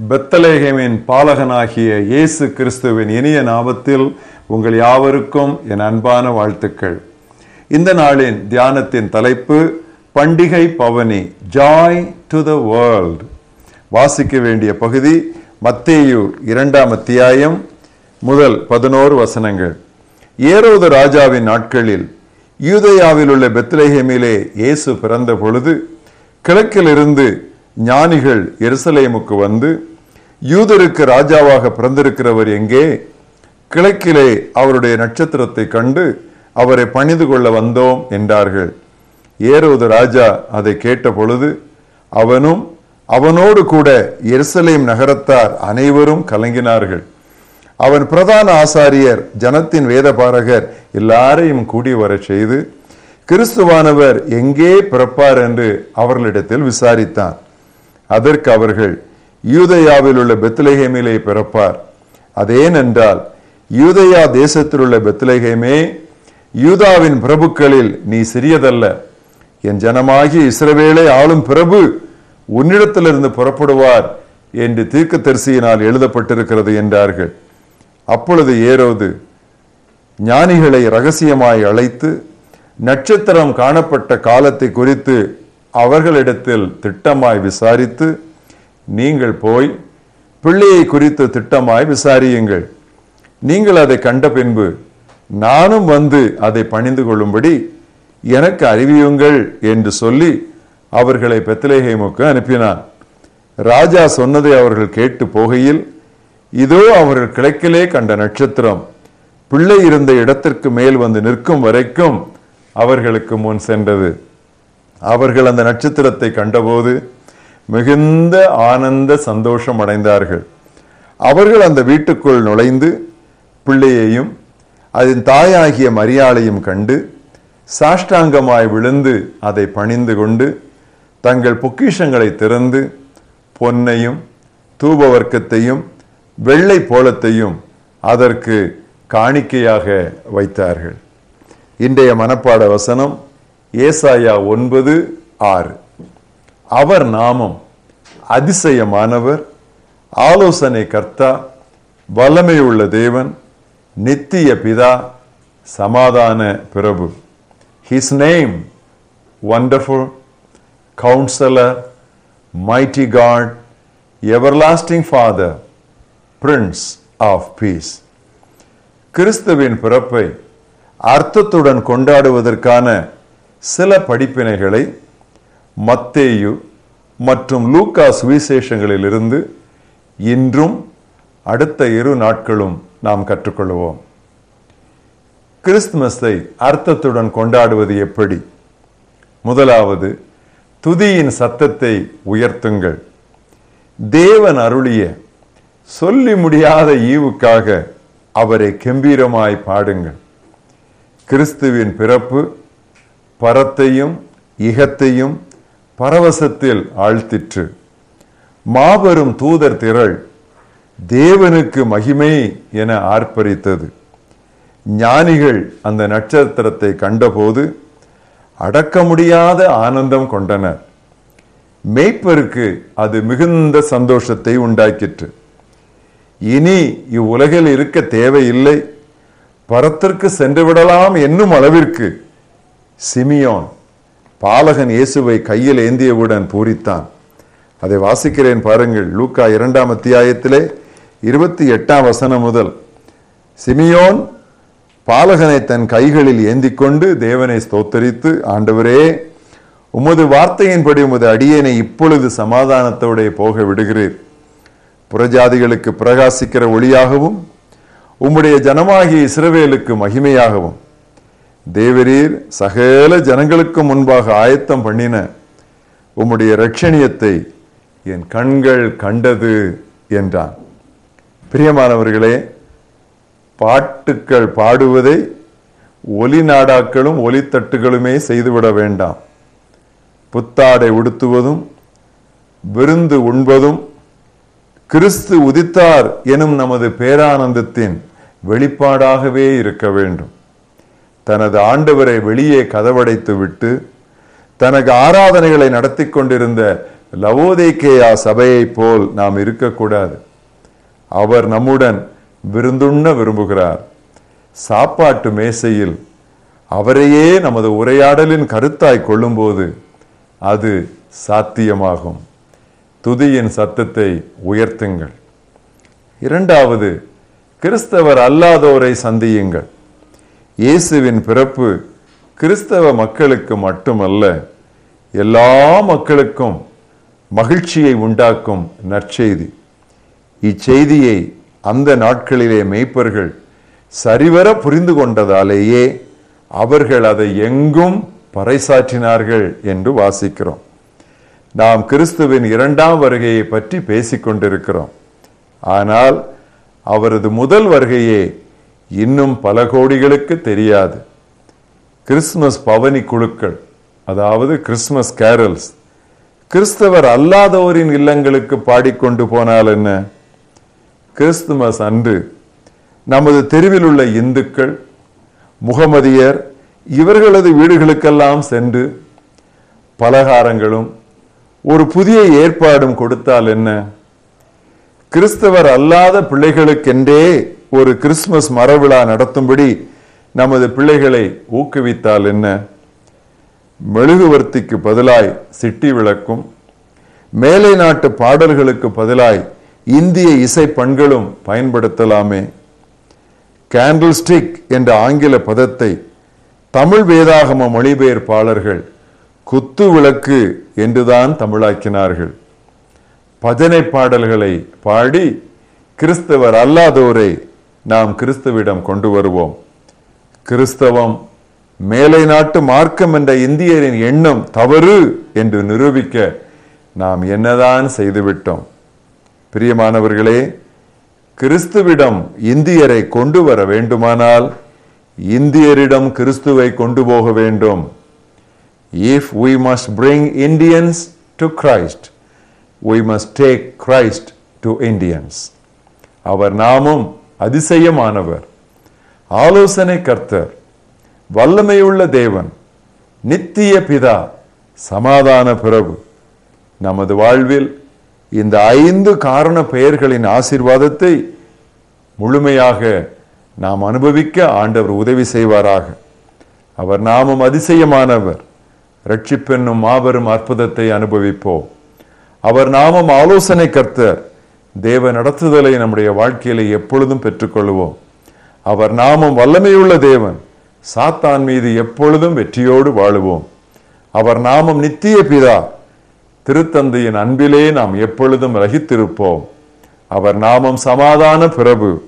பெத்தலேகமின் பாலகனாகிய இயேசு கிறிஸ்துவின் இனிய நாமத்தில் உங்கள் யாவருக்கும் என் அன்பான வாழ்த்துக்கள். இந்த நாளின் தியானத்தின் தலைப்பு பண்டிகை பவனி ஜாய் டு த வேர்ல்ட் வாசிக்க வேண்டிய பகுதி மத்தேயு இரண்டாம் அத்தியாயம் முதல் பதினோரு வசனங்கள். ஏரோது ராஜாவின் நாட்களில் யூதயாவில் உள்ள பெத்லேஹேமிலே இயேசு பிறந்த பொழுது கிழக்கிலிருந்து ஞானிகள் எருசலேமுக்கு வந்து யூதருக்கு ராஜாவாக பிறந்திருக்கிறவர் எங்கே? கிழக்கிலே அவருடைய நட்சத்திரத்தை கண்டு அவரை பணிந்து கொள்ள வந்தோம் என்றார்கள். ஏரோது ராஜா அதை கேட்ட பொழுது அவனும் அவனோடு கூட எருசலேம் நகரத்தார் அனைவரும் கலங்கினார்கள். அவன் பிரதான ஆசாரியர் ஜனத்தின் வேதபாரகர் எல்லாரையும் கூடி வரச் செய்து கிறிஸ்துவானவர் எங்கே பிறப்பார்? என்று அவர்களிடத்தில் விசாரித்தான். அதற்கு அவர்கள் யூதயாவில் உள்ள பெத்லஹேமிலே பிறப்பார் அதேனென்றால் யூதயா தேசத்தில் உள்ள பெத்லஹேமே யூதாவின் பிரபுக்களில் நீ சிறியதல்ல. என் ஜனமாகி இஸ்ரவேலை ஆளும் பிரபு உன்னிடத்திலிருந்து புறப்படுவார் என்று தீர்க்க தரிசியினால் எழுதப்பட்டிருக்கிறது என்றார்கள். அப்பொழுது ஏரோது ஞானிகளை ரகசியமாய் அழைத்து நட்சத்திரம் காணப்பட்ட காலத்தை குறித்து அவர்களிடத்தில் திட்டமாய் விசாரித்து நீங்கள் போய் பிள்ளையை குறித்து திட்டமாய் விசாரியுங்கள். நீங்கள் அதை கண்ட பின்பு நானும் வந்து அதை பணிந்து கொள்ளும்படி எனக்கு அறிவியுங்கள் என்று சொல்லி அவர்களை பெத்லேஹேமுக்கு அனுப்பினான். ராஜா சொன்னதை அவர்கள் கேட்டு போகையில் இதோ அவர்கள் கிழக்கிலே கண்ட நட்சத்திரம். பிள்ளை இருந்த இடத்திற்கு மேல் வந்து நிற்கும் வரைக்கும் அவர்களுக்கு முன் சென்றது. அவர்கள் அந்த நட்சத்திரத்தை கண்டபோது மிகுந்த ஆனந்த சந்தோஷம் அடைந்தார்கள் அவர்கள் அந்த வீட்டுக்குள் நுழைந்து பிள்ளையையும் அதன் தாயாகிய மரியாளையும் கண்டு சாஷ்டாங்கமாய் விழுந்து அதை பணிந்து கொண்டு தங்கள் பொக்கிஷங்களை திறந்து பொன்னையும் தூபவர்க்கத்தையும் வெள்ளை போலத்தையும் அதற்கு காணிக்கையாக வைத்தார்கள். இன்றைய மனப்பாட வசனம் ஏசாயா ஒன்பது ஆறு. அவர் நாமம் அதிசயமானவர் ஆலோசனை கர்த்தா வல்லமையுள்ள தேவன் நித்திய பிதா சமாதான பிரபு. His name wonderful counsellor mighty God everlasting father prince of peace கிறிஸ்துவின் பிறப்பை அர்த்தத்துடன் கொண்டாடுவதற்கான சில படிப்பினைகளை மத்தேயு மற்றும் லூக்கா சுவிசேஷங்களிலிருந்து இன்றும் அடுத்த இரு நாட்களும் நாம் கற்றுக்கொள்வோம். கிறிஸ்துமஸை அர்த்தத்துடன் கொண்டாடுவது எப்படி? முதலாவது துதியின் சத்தத்தை உயர்த்துங்கள். தேவன் அருளிய சொல்லி முடியாத ஈவுக்காக அவரை கம்பீரமாய் பாடுங்கள். கிறிஸ்துவின் பிறப்பு பரத்தையும் இகத்தையும் பரவசத்தில் ஆழ்த்திற்று. மாபெரும் தூதர் திரள் தேவனுக்கு மகிமை என ஆர்ப்பரித்தது. ஞானிகள் அந்த நட்சத்திரத்தை கண்டபோது அடக்க முடியாத ஆனந்தம் கொண்டனர். மெய்ப்பருக்கு அது மிகுந்த சந்தோஷத்தை உண்டாக்கிற்று. இனி இவ்வுலகில் இருக்க தேவையில்லை. பரத்திற்கு சென்று விடலாம் என்னும் அளவிற்கு சிமியோன் பாலகன் இயேசுவை கையில் ஏந்தியவுடன் பூரித்தான். அதை வாசிக்கிறேன் பாருங்கள். லூக்கா இரண்டாம் அத்தியாயத்திலே இருபத்தி எட்டாம் வசனம் முதல். சிமியோன் பாலகனை தன் கைகளில் ஏந்தி கொண்டு தேவனை ஸ்தோத்தரித்து ஆண்டவரே உமது வார்த்தையின்படி உமது அடியேனை இப்பொழுது சமாதானத்தோடே போக விடுகிறீர். புறஜாதிகளுக்கு பிரகாசிக்கிற ஒளியாகவும் உம்முடைய ஜனமாகிய இஸ்ரவேலுக்கு மகிமையாகவும் தேவரீர் சகல ஜனங்களுக்கு முன்பாக ஆயத்தம் பண்ணின உம்முடைய ரட்சணியத்தை என் கண்கள் கண்டது என்றான். பிரியமானவர்களே பாட்டுக்கள் பாடுவதை ஒலி நாடாக்களும் ஒலித்தட்டுகளுமே செய்துவிட வேண்டாம். புத்தாடை உடுத்துவதும் விருந்து உண்பதும் கிறிஸ்து உதித்தார் எனும் நமது பேரானந்தத்தின் வெளிப்பாடாகவே இருக்க வேண்டும். தனது ஆண்டவரை வெளியே கதவடைத்து விட்டு தனக்கு ஆராதனைகளை நடத்தி கொண்டிருந்த லவோதேக்கேயா சபையைப் போல் நாம் இருக்கக்கூடாது. அவர் நம்முடன் விருந்துண்ண விரும்புகிறார். சாப்பாட்டு மேசையில் அவரையே நமது உரையாடலின் கருத்தாய் கொள்ளும்போது அது சாத்தியமாகும். துதியின் சத்தத்தை உயர்த்துங்கள். இரண்டாவது கிறிஸ்தவர் அல்லாதோரை சந்தியுங்கள். இயேசுவின் பிறப்பு கிறிஸ்தவ மக்களுக்கு மட்டுமல்ல எல்லா மக்களுக்கும் மகிழ்ச்சியை உண்டாக்கும் நற்செய்தி. இச்செய்தியை அந்த நாட்களிலே மெய்ப்பர்கள் சரிவர புரிந்து கொண்டதாலேயே அவர்கள் அதை எங்கும் பறைசாற்றினார்கள் என்று வாசிக்கிறோம். நாம் கிறிஸ்துவின் இரண்டாம் வருகையை பற்றி பேசிக் கொண்டிருக்கிறோம் ஆனால் அவரது முதல் வருகையே இன்னும் பல கோடிகளுக்கு தெரியாது. கிறிஸ்துமஸ் பவனி குழுக்கள் அதாவது கிறிஸ்துமஸ் கேரல்ஸ் கிறிஸ்தவர் அல்லாதோரின் இல்லங்களுக்கு பாடிக்கொண்டு போனால் என்ன? கிறிஸ்துமஸ் அன்று நமது தெருவில் உள்ள இந்துக்கள் முகமதியர் இவர்களது வீடுகளுக்கெல்லாம் சென்று பலகாரங்களும் ஒரு புதிய ஏற்பாடும் கொடுத்தால் என்ன? கிறிஸ்தவர் அல்லாத பிள்ளைகளுக்கென்றே ஒரு கிறிஸ்துமஸ் மரவிழா நடத்தும்படி நமது பிள்ளைகளை ஊக்குவித்தால் என்ன? மெழுகுவர்த்திக்கு பதிலாய் சிட்டி விளக்கும் மேலை நாட்டு பாடல்களுக்கு பதிலாய் இந்திய இசை பண்களும் பயன்படுத்தலாமே. கேண்டில் ஸ்டிக் என்ற ஆங்கில பதத்தை தமிழ் வேதாகம மொழிபெயர்ப்பாளர்கள் குத்து விளக்கு என்றுதான் தமிழாக்கினார்கள். பஜனை பாடல்களை பாடி கிறிஸ்தவர் அல்லாதோரை நாம் கிறிஸ்துவிடம் கொண்டு வருவோம். கிறிஸ்தவம் மேலை நாட்டு மார்க்கம் என்ற இந்தியரின் எண்ணம் தவறு என்று நிரூபிக்க நாம் என்னதான் செய்துவிட்டோம். பிரியமானவர்களே கிறிஸ்துவிடம் இந்தியரை கொண்டு வர வேண்டுமானால் இந்தியரிடம் கிறிஸ்துவை கொண்டு போக வேண்டும். If we must bring Indians to Christ we must take Christ to Indians அவர் நாமும் அதிசயமானவர். ஆலோசனை கர்த்தர் வல்லமையுள்ள தேவன் நித்திய பிதா சமாதான பிரபு. நமது வாழ்வில் இந்த ஐந்து காரண பெயர்களின் ஆசீர்வாதத்தை முழுமையாக நாம் அனுபவிக்க ஆண்டவர் உதவி செய்வாராக. அவர் நாமும் அதிசயமானவர். ரட்சிப்பென்னும் மாபெரும் அற்புதத்தை அனுபவிப்போம். அவர் நாமும் ஆலோசனை கர்த்தர் தேவ நடத்துதலை நம்முடைய வாழ்க்கையில எப்பொழுதும் பெற்றுக்கொள்வோம் அவர் நாமம் வல்லமையுள்ள தேவன். சாத்தான் மீது எப்பொழுதும் வெற்றியோடு வாழுவோம். அவர் நாமம் நித்திய பிதா. திருத்தந்தையின் அன்பிலே நாம் எப்பொழுதும் ரகித்திருப்போம். அவர் நாமம் சமாதான பிரபு.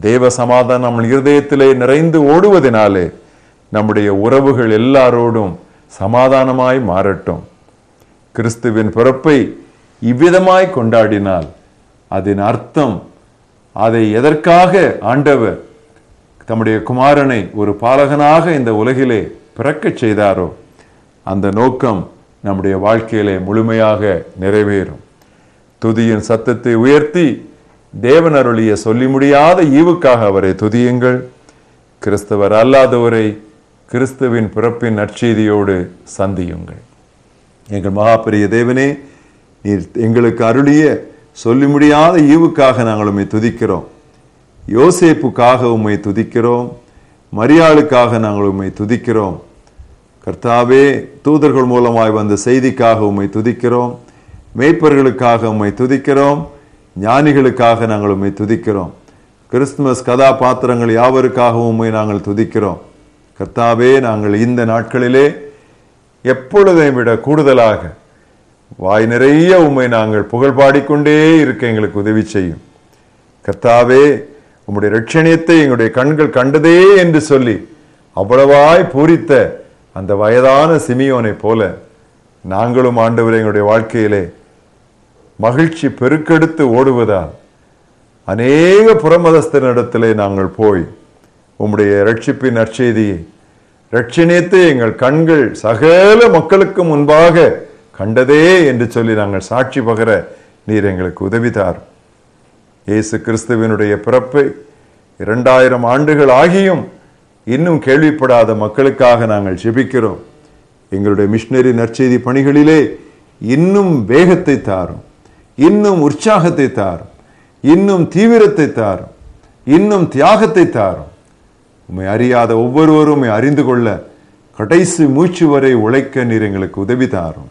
தேவ சமாதானம் நம் இருதயத்திலே நிறைந்து ஓடுவதனாலே நம்முடைய உறவுகள் எல்லாரோடும் சமாதானமாய் மாறட்டும். கிறிஸ்துவின் பிறப்பை இவ்விதமாய் கொண்டாடினால் அதன் அர்த்தம் அதை எதற்காக ஆண்டவர் தம்முடைய குமாரனை ஒரு பாலகனாக இந்த உலகிலே பிறக்கச் செய்தாரோ அந்த நோக்கம் நம்முடைய வாழ்க்கையிலே முழுமையாக நிறைவேறும். துதியின் சத்தத்தை உயர்த்தி தேவன் அருளிய சொல்லி முடியாத ஈவுக்காக அவரை துதியுங்கள். கிறிஸ்தவர் அல்லாதவரை கிறிஸ்துவின் பிறப்பின் நற்செய்தியோடு சந்தியுங்கள். எங்கள் மகாபெரிய தேவனே நீர் எங்களுக்கு அருளிய சொல்லி முடியாத ஈவுக்காக நாங்கள் உண்மை துதிக்கிறோம். யோசேப்புக்காக உம்மை துதிக்கிறோம். மரியாளுக்காக நாங்கள் உண்மை துதிக்கிறோம். கர்த்தாவே தூதர்கள் மூலமாய் வந்த செய்திக்காக உண்மை துதிக்கிறோம். மேய்ப்பர்களுக்காக உம்மை துதிக்கிறோம். ஞானிகளுக்காக நாங்கள் உண்மை துதிக்கிறோம். கிறிஸ்துமஸ் கதாபாத்திரங்கள் யாவருக்காகவும் உண்மை நாங்கள் துதிக்கிறோம். கர்த்தாவே நாங்கள் இந்த நாட்களிலே எப்பொழுதையும் விட கூடுதலாக வாய் நிறைய உம்மை நாங்கள் புகழ் பாடிக்கொண்டே இருக்க எங்களுக்கு உதவி செய்யும். கர்த்தாவே உம்முடைய ரட்சணியத்தை எங்களுடைய கண்கள் கண்டதே என்று சொல்லி அவ்வளவாய் பூரித்த அந்த வயதான சிமியோனை போல நாங்களும் ஆண்டவர் எங்களுடைய வாழ்க்கையிலே மகிழ்ச்சி பெருக்கெடுத்து ஓடுவதால் அநேக புறமதஸ்தனிடத்திலே நாங்கள் போய் உம்முடைய ரட்சிப்பின் நற்செய்தியை ரட்சணியத்தை எங்கள் கண்கள் சகல மக்களுக்கு முன்பாக கண்டதே என்று சொல்லி நாங்கள் சாட்சி பகர நீர் எங்களுக்கு உதவிதார் இயேசு கிறிஸ்துவினுடைய பிறப்பை இரண்டாயிரம் ஆண்டுகள் ஆகியும் இன்னும் கேள்விப்படாத மக்களுக்காக நாங்கள் ஜெபிக்கிறோம். எங்களுடைய மிஷினரி நற்செய்தி பணிகளிலே இன்னும் வேகத்தை தாரும். இன்னும் உற்சாகத்தை தாரும். இன்னும் தீவிரத்தை தாரும். இன்னும் தியாகத்தை தாரும். உண்மை அறியாத ஒவ்வொருவரும் அறிந்து கொள்ள கடைசி மூச்சு வரை உழைக்க நீர் எங்களுக்கு உதவி தாரும்.